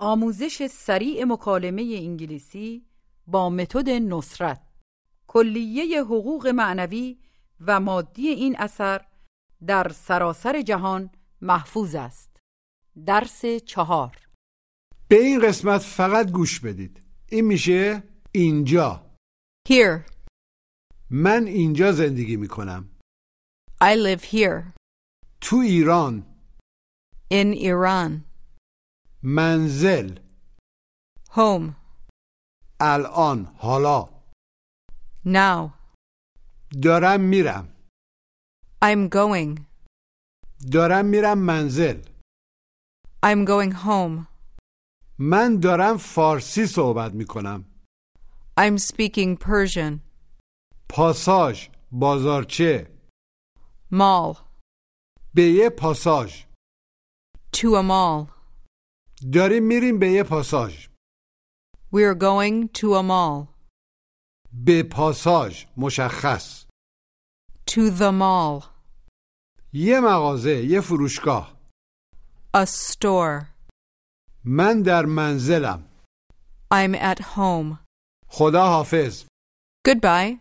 آموزش سریع مکالمه انگلیسی با متد نصرت. کلیه حقوق معنوی و مادی این اثر در سراسر جهان محفوظ است. درس چهار. به این قسمت فقط گوش بدید. این میشه اینجا. Here. من اینجا زندگی می‌کنم. I live here. تو ایران. In Iran. منزل Home. الان حالا Now. دارم میرم I'm going. دارم میرم منزل I'm going home. من دارم فارسی صحبت میکنم I'm speaking Persian. پاساژ بازارچه Mall. به یه پاساژ To a mall. داریم میریم به یه پاساژ We're going to a mall. به پاساژ مشخص To the mall. یه مغازه یه فروشگاه A store. من در منزلم I'm at home. خدا حافظ Goodbye.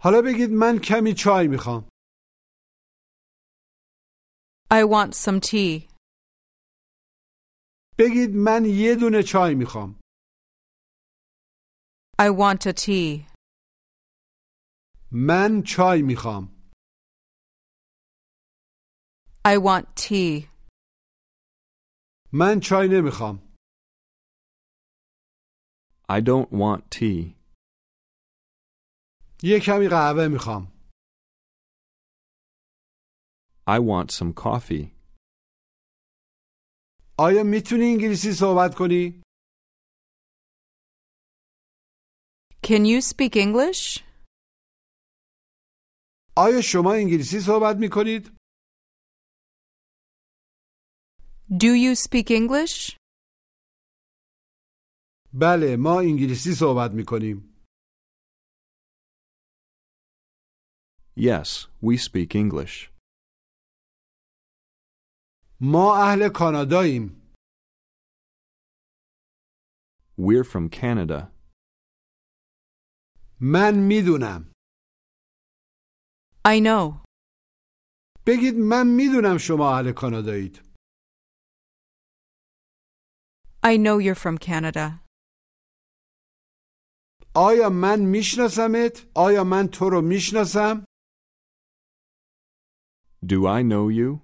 حالا بگید من کمی چای می‌خوام I want some tea. بگید من یه دونه چای می‌خوام I want a tea. من چای می‌خوام I want tea. من چای نمی‌خوام I don't want tea. یه کمی قهوه می‌خوام I want some coffee. آیا می‌تونی انگلیسی صحبت کنی؟ Can you speak English? آیا شما انگلیسی صحبت می‌کنید؟ Do you speak English? بله ما انگلیسی صحبت می‌کنیم Yes, we speak English. ما اهل کاناداییم We're from Canada. من می‌دونم I know. بگید من می‌دونم شما اهل کانادایید I know you're from Canada. آیا من میشناسمت؟ آیا من تو رو می‌شناسم؟ Do I know you?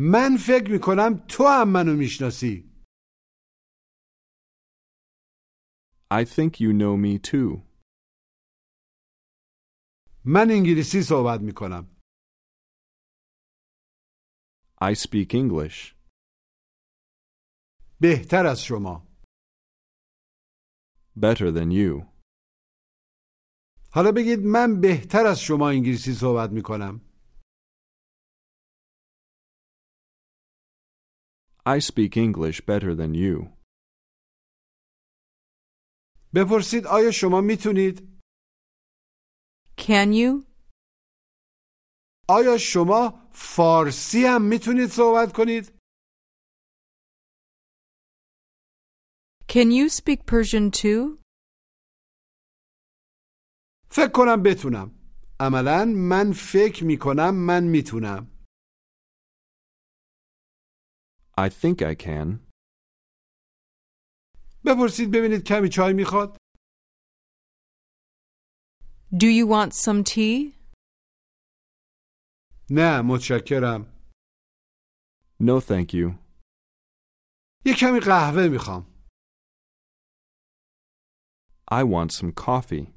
من فکر می‌کنم تو هم منو می‌شناسی I think you know me too. من انگلیسی صحبت می‌کنم I speak English. بهتر از شما Better than you. حالا بگید من بهتر از شما انگلیسی صحبت می‌کنم I speak English better than you. بپرسید آیا شما می‌تونید؟ Can you? آیا شما فارسی هم می‌تونید صحبت کنید؟ Can you speak Persian too? فکر کنم بتونم عملا من فکر می‌کنم من می‌تونم I think I can. بپرسید ببینید کمی چای میخواد؟ Do you want some tea? نه متشکرم No, thank you. یه کمی قهوه میخوام I want some coffee.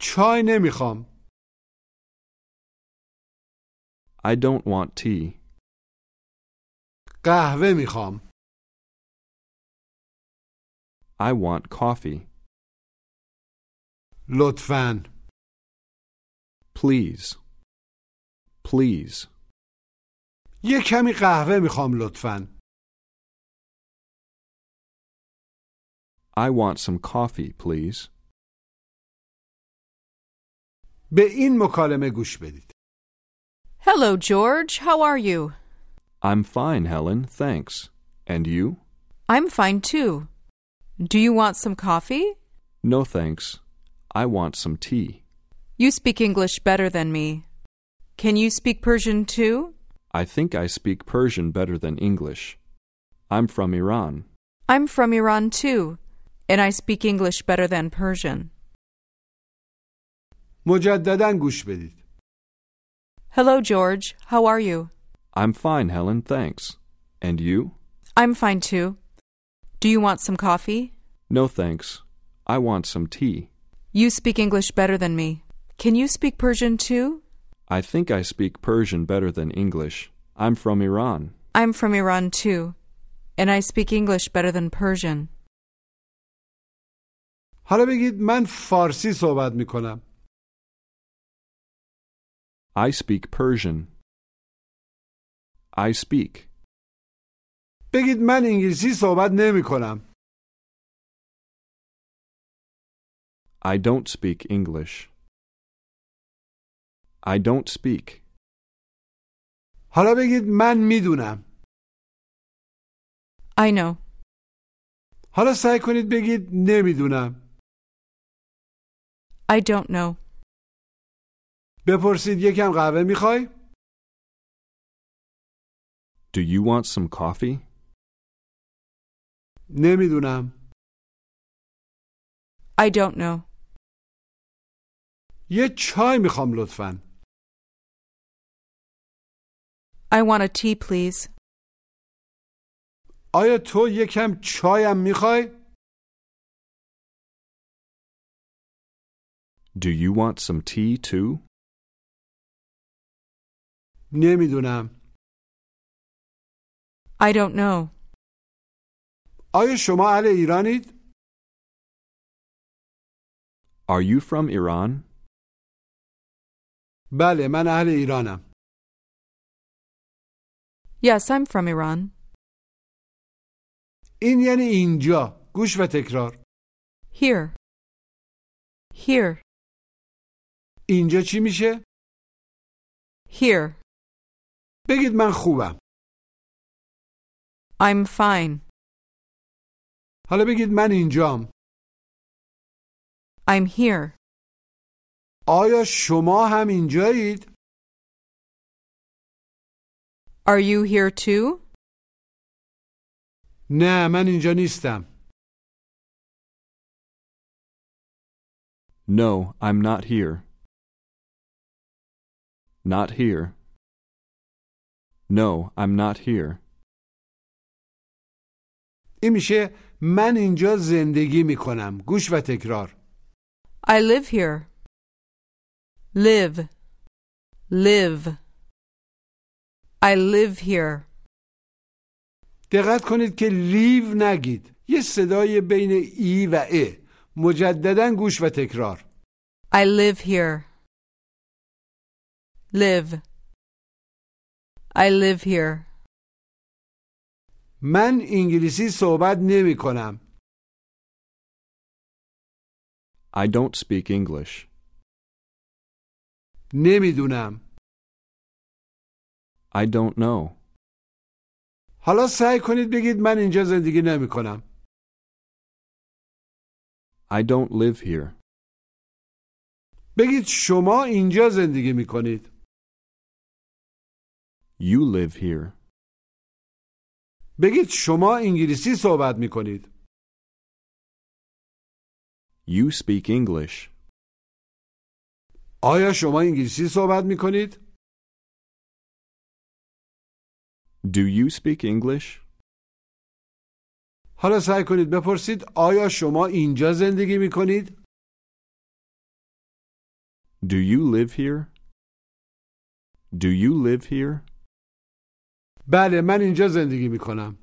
چای نمیخوام I don't want tea. قهوه می‌خوام I want coffee. لطفاً Please. Please. یه کمی قهوه می‌خوام لطفاً I want some coffee, please. به این مکالمه گوش بدید Hello, George. How are you? I'm fine, Helen, thanks. And you? I'm fine too. Do you want some coffee? No, thanks. I want some tea. You speak English better than me. Can you speak Persian too? I think I speak Persian better than English. I'm from Iran. I'm from Iran too, and I speak English better than Persian. مجددا گوش بدید Hello, George. How are you? I'm fine, Helen, thanks. And you? I'm fine too. Do you want some coffee? No, thanks. I want some tea. You speak English better than me. Can you speak Persian too? I think I speak Persian better than English. I'm from Iran. I'm from Iran too, and I speak English better than Persian. حالا بگید من فارسی صحبت می کنم I speak Persian. I speak. بگید من انگلیسی صحبت نمی کنم I don't speak English. I don't speak. حالا بگید من می‌دونم I know. حالا سعی کنید بگید نمی‌دونم I don't know. بپرسید یکم قهوه می‌خوای؟ Do you want some coffee? نمیدونم I don't know. یه چای میخوام لطفا I want a tea, please. آیا تو یکم چایم میخوای؟ Do you want some tea too? نمیدونم I don't know. آیا شما اهل ایرانید؟ Are you from Iran? بله من اهل ایرانم Yes, I'm from Iran. این یعنی اینجا گوش و تکرار Here. Here. اینجا چی میشه؟ Here. بگید من خوبم I'm fine. حالا بگید من اینجام I'm here. آیا شما هم اینجایید؟ Are you here too? نه من اینجا نیستم No, I'm not here. Not here. No, I'm not here. این میشه من اینجا زندگی می‌کنم گوش و تکرار I live here. Live. Live. I live here. دقت کنید که لیو نگید یه صدای بین ای و ا مجددا گوش و تکرار I live here. Live. I live here. من انگلیسی صحبت نمی کنم I don't speak English. نمی‌دونم I don't know. حالا سعی کنید بگید من اینجا زندگی نمی کنم I don't live here. بگید شما اینجا زندگی می کنید You live here. بگید شما انگلیسی صحبت می کنید You speak English. آیا شما انگلیسی صحبت می کنید؟ Do you speak English? حالا سعی کنید بپرسید آیا شما اینجا زندگی می کنید؟ Do you live here? Do you live here? بله من اینجا زندگی می کنم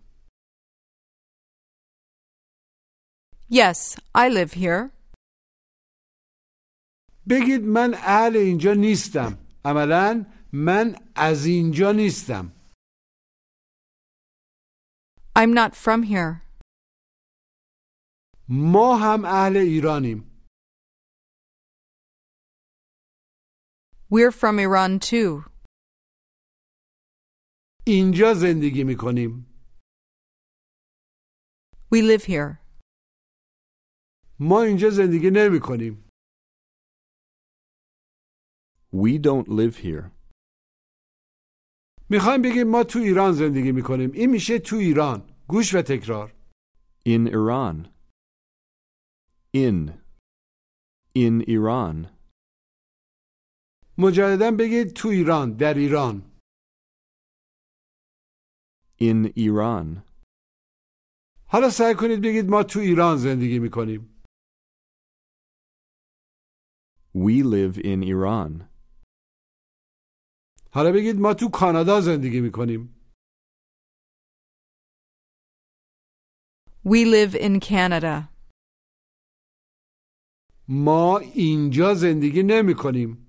Yes, I live here. بگید من اهل اینجا نیستم عملا من از اینجا نیستم I'm not from here. ما هم اهل ایرانیم We're from Iran too. اینجا زندگی می کنیم We live here. ما اینجا زندگی نمی کنیم We don't live here. می‌خوایم بگیم ما تو ایران زندگی می کنیم این میشه تو ایران گوش و تکرار In Iran. In. In Iran. مجددا بگید تو ایران در ایران In Iran. حالا سعی کنید بگید ما تو ایران زندگی می کنیم We live in Iran. حالا بگید ما تو کانادا زندگی می کنیم We live in Canada. ما اینجا زندگی نمی کنیم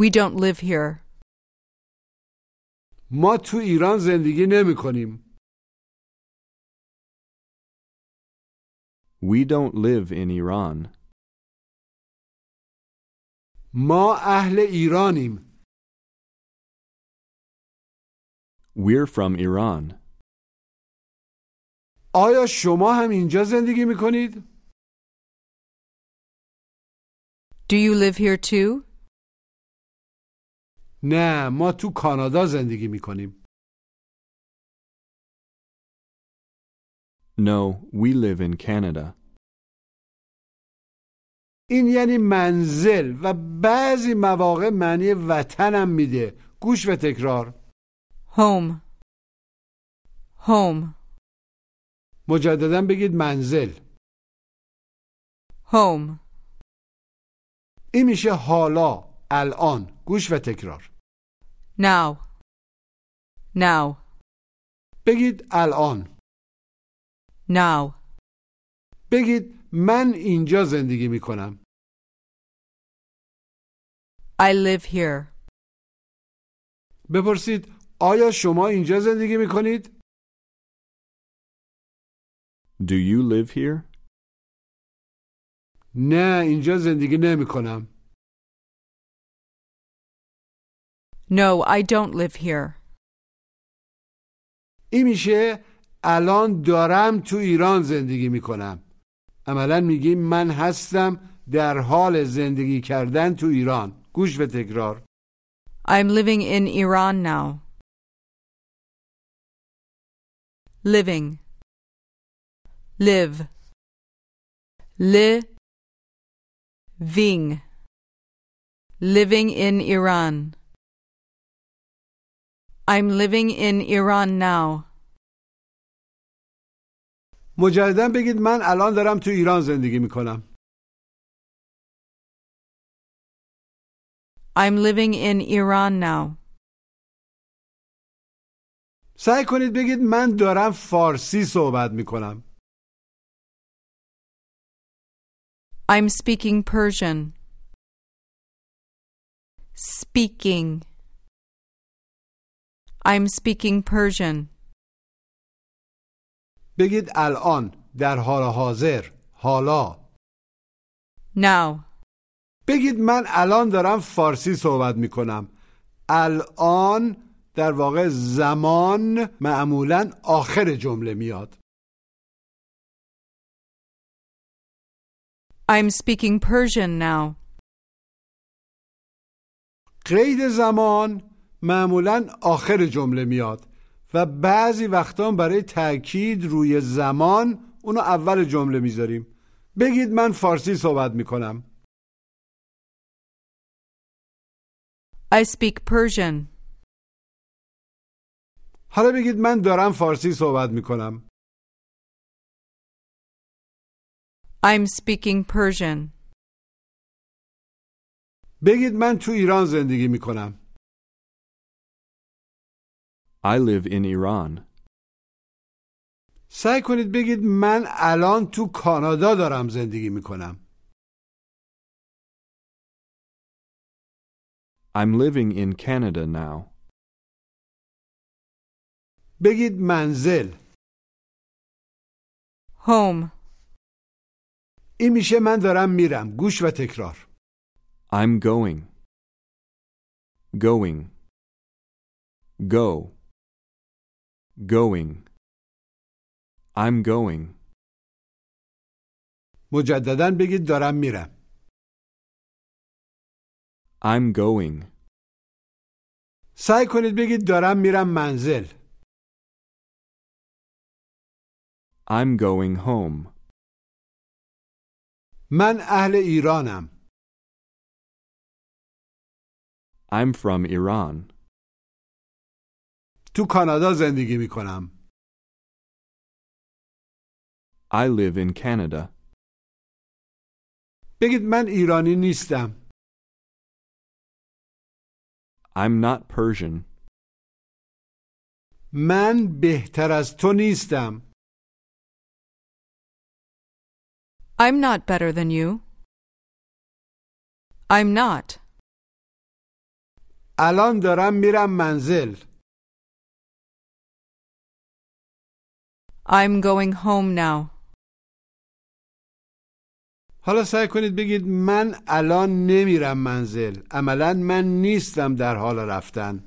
We don't live here. ما تو ایران زندگی نمی کنیم We don't live in Iran. ما اهل ایرانیم We're from Iran. آیا شما هم اینجا زندگی می کنید؟ Do you live here too? نه ما تو کانادا زندگی می کنیم No, we live in Canada. این یعنی منزل و بعضی مواقع معنی وطنم میده گوش و تکرار Home. Home. مجددا بگید منزل Home. این میشه حالا الان گوش و تکرار Now. Now. بگید الان Now. بگید من اینجا زندگی می کنم I live here. بپرسید آیا شما اینجا زندگی می کنید؟ Do you live here? نه اینجا زندگی نمی کنم No, I don't live here. این میشه الان دارم تو ایران زندگی می کنم عملا میگیم من هستم در حال زندگی کردن تو ایران گوش و تکرار I'm living in Iran now. Living. Live. Living. Living in Iran. I'm living in Iran now. مجددا بگید من الان دارم تو ایران زندگی می کنم I'm living in Iran now. سعی کنید بگید من دارم فارسی صحبت می کنم I'm speaking Persian. Speaking. I'm speaking Persian. بگید الان در حال حاضر حالا Now. بگید من الان دارم فارسی صحبت می کنم الان در واقع زمان معمولا آخر جمله میاد I'm speaking Persian now. قید زمان معمولا آخر جمله میاد و بعضی وقتا برای تاکید روی زمان اونو اول جمله می‌ذاریم بگید من فارسی صحبت می‌کنم I speak Persian. حالا بگید من دارم فارسی صحبت می‌کنم I'm speaking Persian. بگید من تو ایران زندگی می‌کنم I live in Iran. سعی کنید بگید من الان تو کانادا دارم زندگی میکنم I'm living in Canada now. بگید منزل Home. این میشه من دارم میرم گوش و تکرار I'm going. Going. Go. Going. I'm going. مجددا بگید دارم میرم I'm going. سعی کنید بگید دارم میرم منزل I'm going home. من اهل ایرانم I'm from Iran. تو کانادا زندگی می کنم I live in Canada. بگید من ایرانی نیستم I'm not Persian. من بهتر از تو نیستم I'm not better than you. I'm not. الان دارم میرم منزل I'm going home now. حالا سعی کنید بگید من الان نمیرم منزل عملا من نیستم در حال رفتن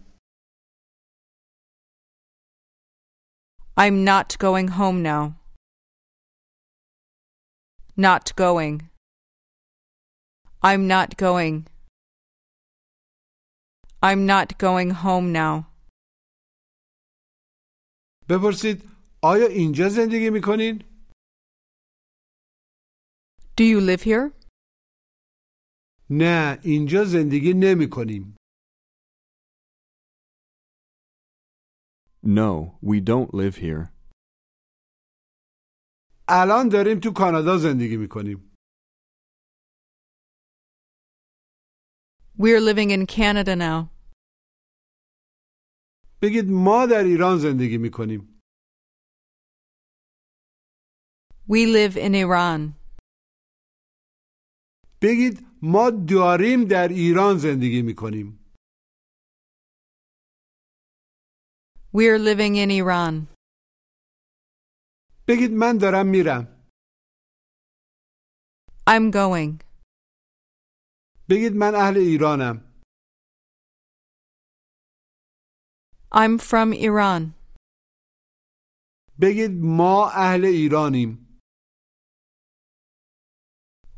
I'm not going home now. Not going. I'm not going. I'm not going home now. بپرسید آیا اینجا زندگی میکنین؟ Do you live here? نه اینجا زندگی نمی کنیم No, we don't live here. الان داریم تو کانادا زندگی می کنیم We're living in Canada now. بگید ما در ایران زندگی می کنیم We live in Iran. بگید ما داریم در ایران زندگی می کنیم We're living in Iran. بگید من دارم میرم I'm going. بگید من اهل ایرانم I'm from Iran. بگید ما اهل ایرانیم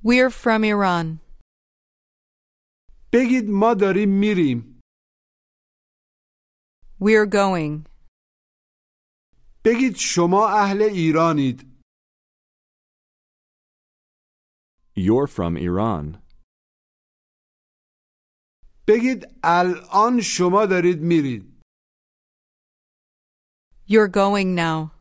We're from Iran. بگید ما داریم میریم We're going. بگید شما اهل ایرانید You're from Iran. بگید الان شما دارید میرید You're going now.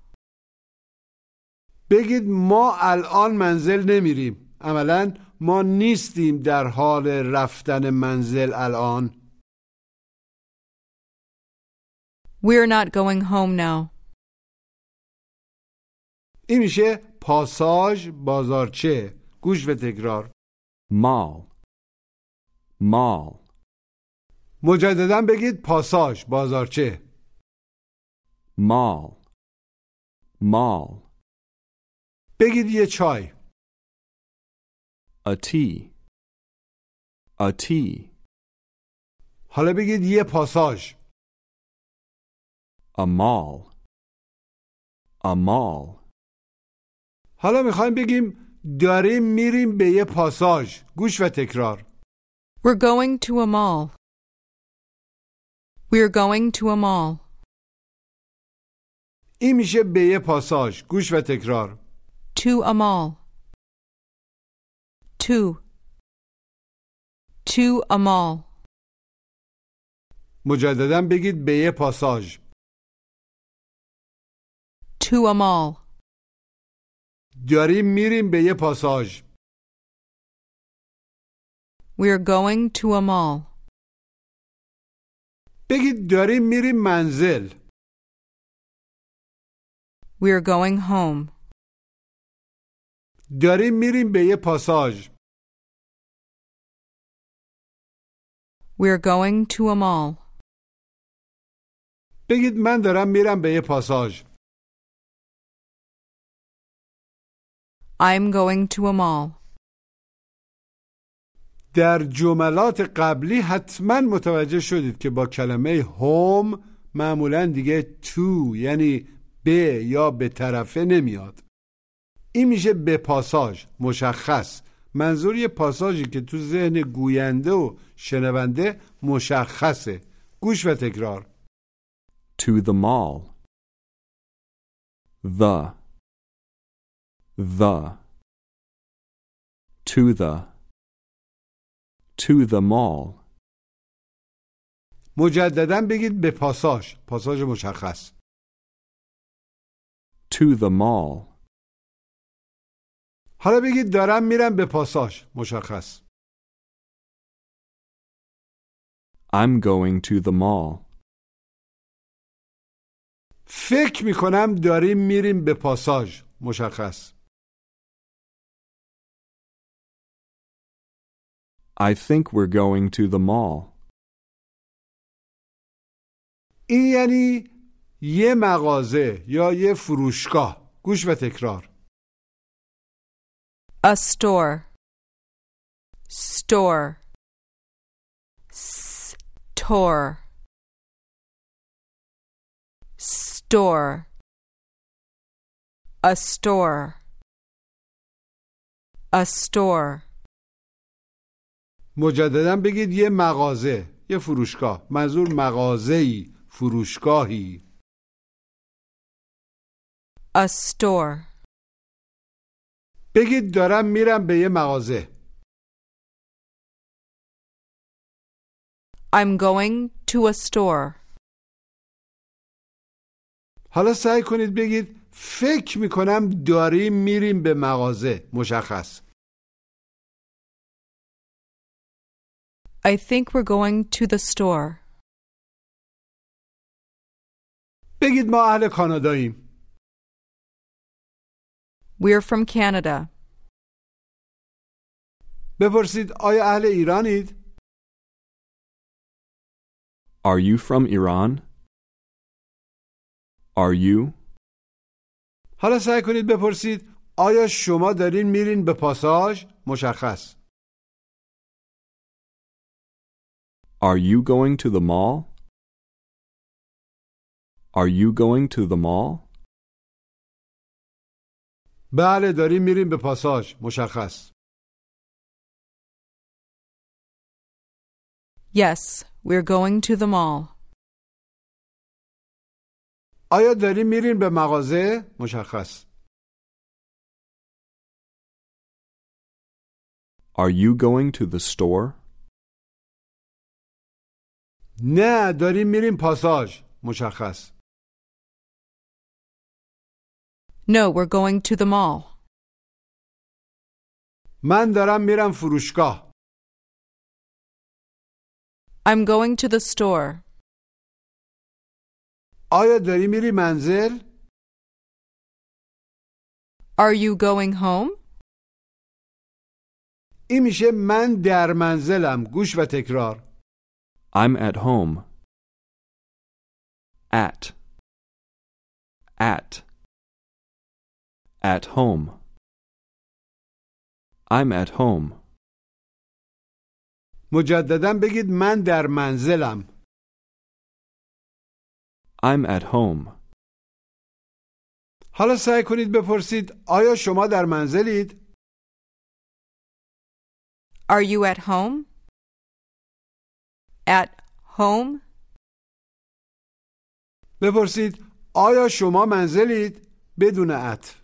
بگید ما الان منزل نمیریم عملا ما نیستیم در حال رفتن منزل الان We're not going home now. این میشه پاساژ بازارچه گوش و تکرار Mall. Mall. مجددا بگید پاساژ بازارچه Mall. Mall. بگید یه چای A tea. A tea. حالا بگید یه پاساژ A mall. A mall. حالا میخوایم بگیم داریم میریم به یه پاساژ گوش و تکرار We're going to a mall. We're going to a mall. این میشه به یه پاساژ گوش و تکرار To a mall. To. To a mall. مجددا بگید به یه پاساژ To a mall. داریم میریم به یه پاساژ We're going to a mall. بگید داریم میریم منزل We're going home. داریم میریم به یه پاساژ We're going to a mall. بگید من دارم میرم به یه پاساژ I'm going to a mall. در جملات قبلی حتما متوجه شدید که با کلمه هوم معمولا دیگه تو یعنی به یا به طرفه نمیاد این میشه به پاساژ مشخص منظور یه پاساژی که تو ذهن گوینده و شنونده مشخصه گوش و تکرار To the mall. The. The. To the. To the mall. مجددا بگید به پاساژ پاساژ مشخص To the mall. حالا بگید دارم میرم به پاساژ. مشخص. I'm going to the mall. فکر می‌کنم داریم میریم به پاساژ. مشخص. I think we're going to the mall. این یعنی یه مغازه یا یه فروشگاه. گوش و تکرار. A store. Store. Store. Store. A store. A store. مجددا بگید یه مغازه یه فروشگاه منظور مغازه‌ای فروشگاهی A store. بگید دارم میرم به یه مغازه I'm going to a store. حالا سعی کنید بگید فکر می‌کنم داریم میریم به مغازه مشخص I think we're going to the store. بگید ما اهل کاناداییم We're from Canada. بپرسید آیا اهل ایرانید Are you from Iran? Are you? حالا سعی کنید بپرسید آیا شما دارین میرین به پاساژ مشخص Are you going to the mall? Are you going to the mall? بله داریم میریم به پاساژ. مشخص. Yes, we're going to the mall. آیا داریم میرین به مغازه؟ مشخص. Are you going to the store? نه داریم میریم پاساژ. مشخص. No, we're going to the mall. من دارم میرم فروشگاه I'm going to the store. آیا داری میری منزل Are you going home? این میشه من در منزلم گوش و تکرار I'm at home. At. At. At home. I'm at home. مجددا بگید من در منزلم I'm at home. حالا سعی کنید بپرسید آیا شما در منزلید Are you at home? At home? بپرسید آیا شما منزلید بدون عطف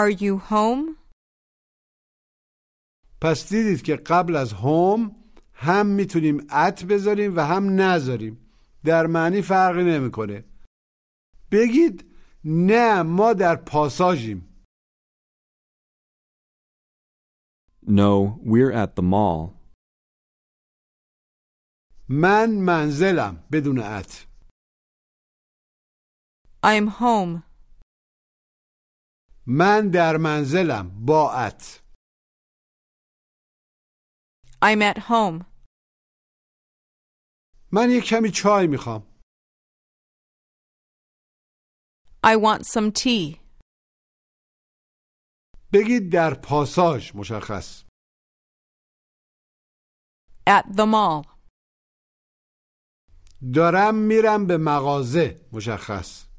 Are you home? پس دیدید که قبل از هوم هم می‌تونیم ات بذاریم و هم نذاریم در معنی فرقی نمی‌کنه بگید نه ما در پاساژیم No, we're at the mall. من منزلم بدون ات I'm home. من در منزلم با ات I'm at home. من یک کمی چای می‌خوام I want some tea. بگید در پاساژ مشخص At the mall. دارم میرم به مغازه مشخص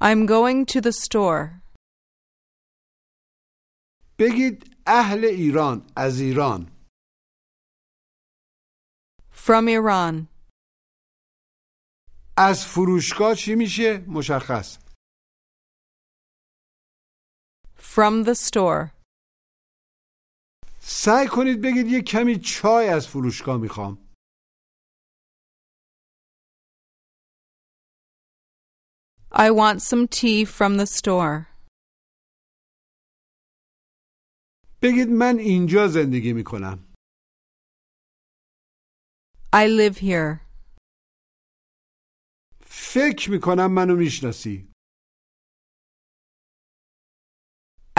I'm going to the store. بگید اهل ایران از ایران From Iran. از فروشگاه چی میشه مشخص From the store. سعی کنید بگید یه کمی چای از فروشگاه می‌خوام I want some tea from the store. بگید من اینجا زندگی میکنم I live here. فکر میکنم منو میشناسی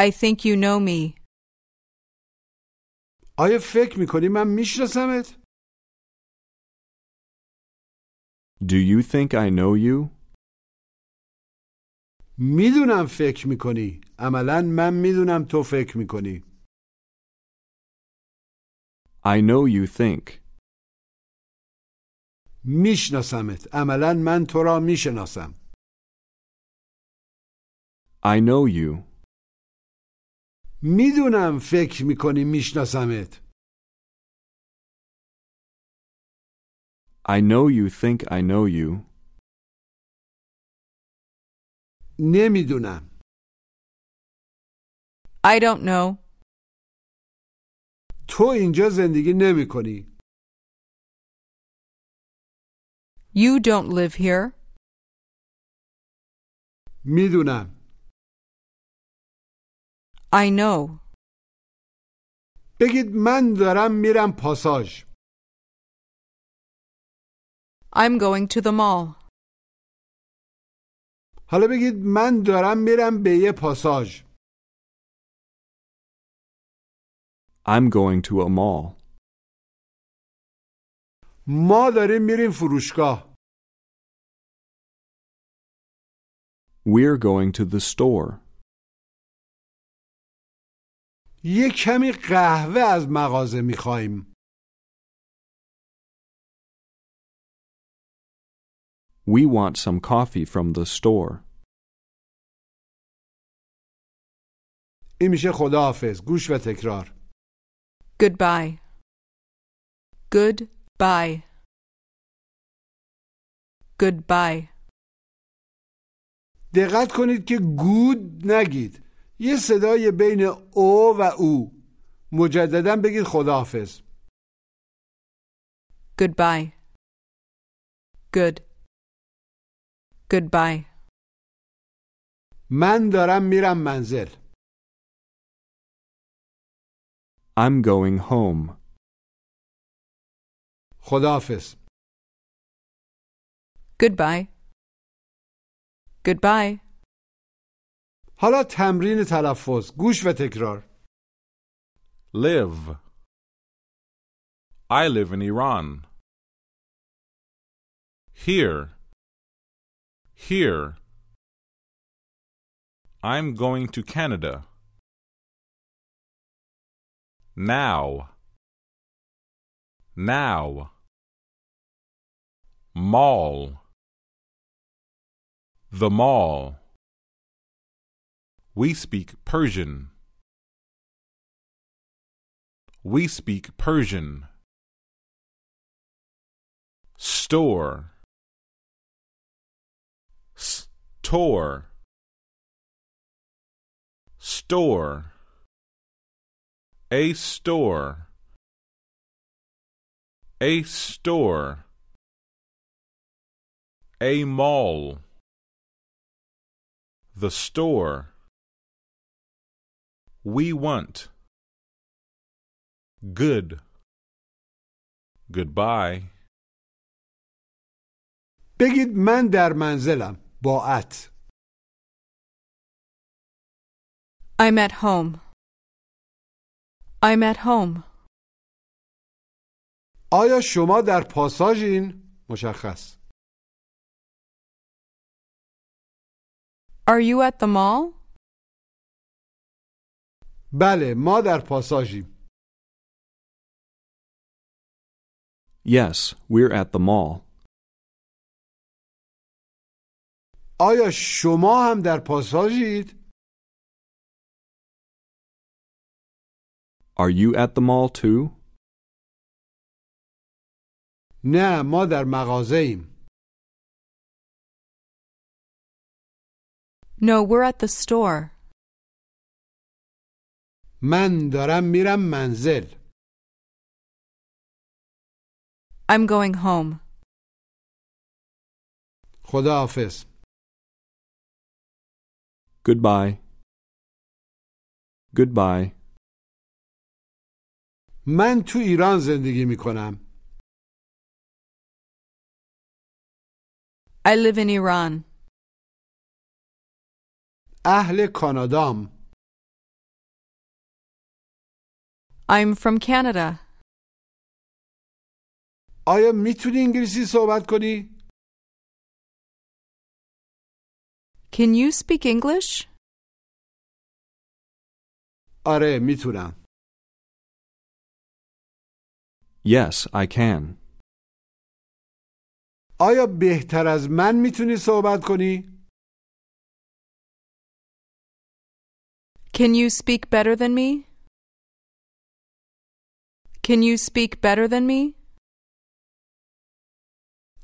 I think you know me. آیا فکر میکنی من میشناسمت؟ Do you think I know you? می‌دونم فکر می‌کنی عملا من می‌دونم تو فکر می‌کنی I know you think. میشناسمت عملا من تو را می‌شناسم I know you. می‌دونم فکر می‌کنی میشناسمت I know you think I know you. نمی‌دونم I don't know. تو اینجا زندگی نمی کنی You don't live here. می‌دونم I know. بگید من دارم میرم پاساژ I'm going to the mall. حالا بگید من دارم میرم به یه پاساژ I'm going to a mall. ما داریم میریم فروشگاه We're going to the store. یه کمی قهوه از مغازه می‌خوایم We want some coffee from the store. این میشه خداحافظ گوش و تکرار Goodbye. Goodbye. Goodbye. دقت کنید که گود نگید یه صدای بین او و او مجددا بگید خداحافظ Goodbye. Good. Goodbye. من دارم میرم منزل I'm going home. خداحافظ Goodbye. Goodbye. حالا تمرین تلفظ گوش و تکرار Live. I live in Iran. Here. Here. I'm going to Canada. Now. Now. Mall. The mall. We speak Persian. We speak Persian. Store. Store. Store. A store. A store. A mall. The store. We want. Good. Goodbye. بگید من در منزلم با ات I'm at home. I'm at home. آیا شما در پاساژین؟ مشخص Are you at the mall? بله ما در پاساژیم Yes, we're at the mall. آیا شما هم در پاساژید؟ Are you at the mall too? نه ما در مغازه ایم. No, we're at the store. من دارم میرم منزل. I'm going home. خداحافظ. Goodbye. Goodbye. من تو ایران زندگی می کنم. I live in Iran. اهل کانادام. I'm from Canada. آیا میتونی انگلیسی صحبت کنی؟ Can you speak English? آره میتونم. Yes, I can. آیا بهتر از من میتونی صحبت کنی؟ Can you speak better than me? Can you speak better than me?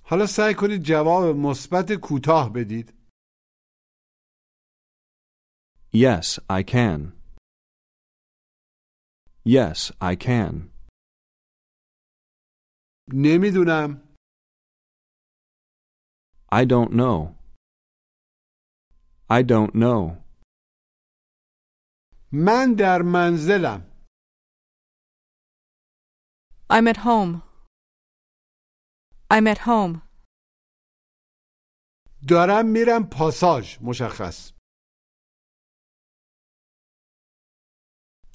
حالا سعی کنید جواب مثبت کوتاه بدید. Yes, I can. Yes, I can. نمیدونم. I don't know. I don't know. من در منزلم. I'm at home. I'm at home. دارم میرم پاساژ مشخص.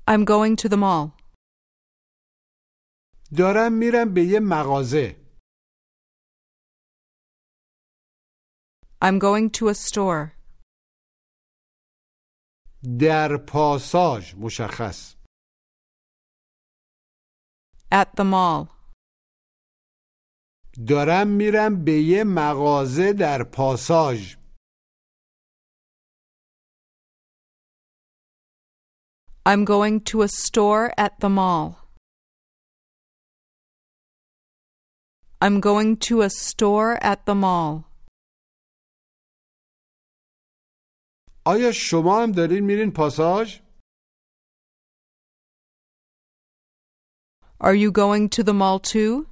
I'm going to the mall. دارم میرم به یه مغازه. I'm going to a store. در پاساژ مشخص. At the mall. دارم میرم به یه مغازه در پاساژ. I'm going to a store at the mall. I'm going to a store at the mall. آیا شما هم دارین میرین پاساژ؟ Are you going to the mall too?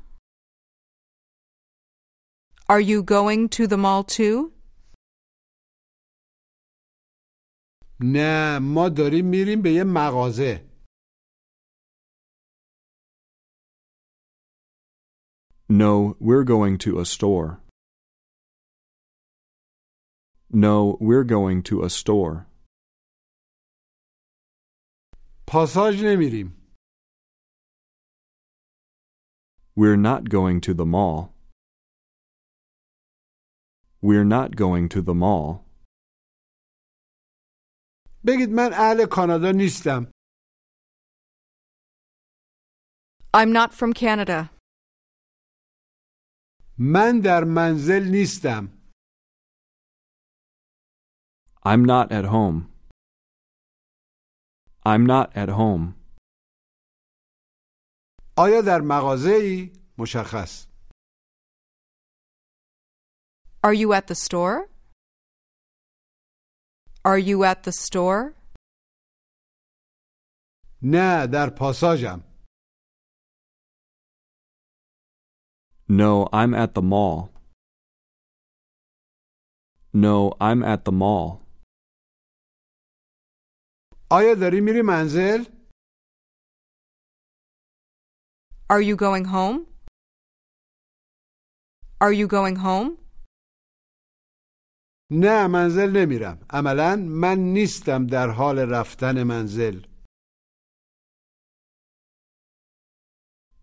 Are you going to the mall too? نه ما داریم میریم به یه مغازه. No, we're going to a store. No, we're going to a store. پاساژ نمیریم. We're not going to the mall. We're not going to the mall. بگید من اهل کانادا نیستم. I'm not from Canada. من در منزل نیستم. I'm not at home. I'm not at home. آیا در مغازه ای؟ مشخص. Are you at the store? Are you at the store? نه در پاساژم. No, I'm at the mall. No, I'm at the mall. آیا داری میری منزل؟ Are you going home? Are you going home? نه منزل نمیرم. عملا من نیستم در حال رفتن منزل.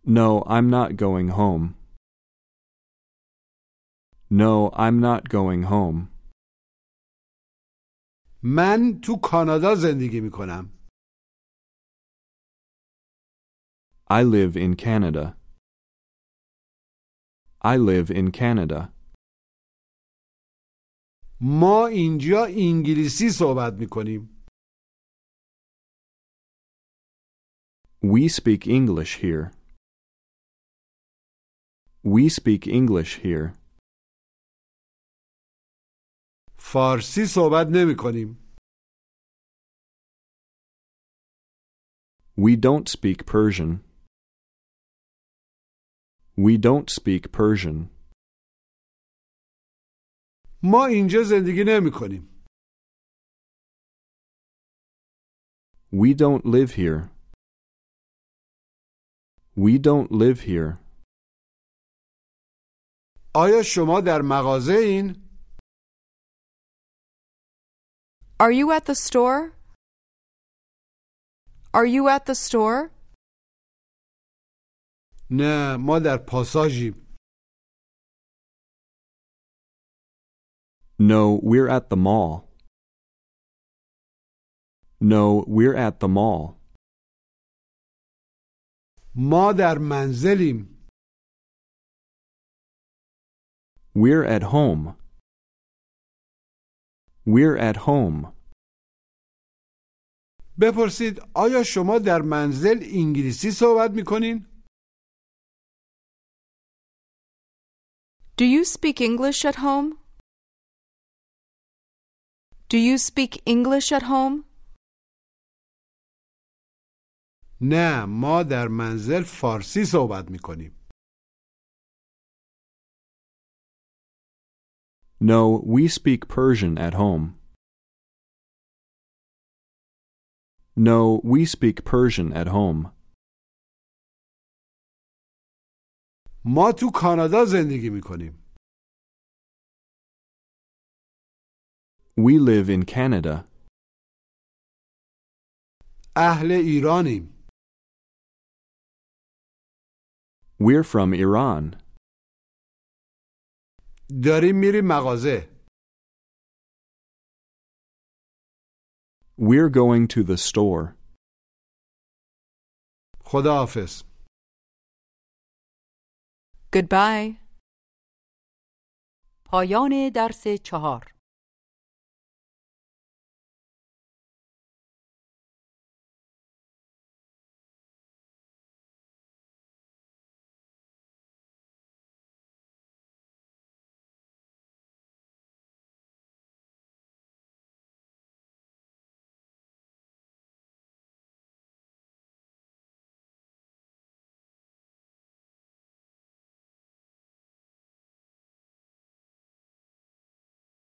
No, I'm not going home. No, I'm not going home. من تو کانادا زندگی می کنم. I live in Canada. I live in Canada. ما اینجا انگلیسی صحبت می کنیم We speak English here. We speak English here. فارسی صحبت نمی کنیم We don't speak Persian. We don't speak Persian. ما اینجا زندگی نمی کنیم We don't live here. We don't live here. آیا شما در مغازه این؟ Are you at the store? Are you at the store? نه ما در پاساژیم No, we're at the mall. No, we're at the mall. ما در منزلیم We're at home. We're at home. بپرسید آیا شما در منزل انگلیسی صحبت می کنین؟ Do you speak English at home? Do you speak English at home? نه ما در منزل فارسی صحبت می کنیم No, we speak Persian at home. No, we speak Persian at home. ما تو کانادا زندگی می کنیم We live in Canada. اهل ایرانیم We're from Iran. داریم میریم مغازه We're going to the store. خداحافظ Goodbye. پایان درس چهار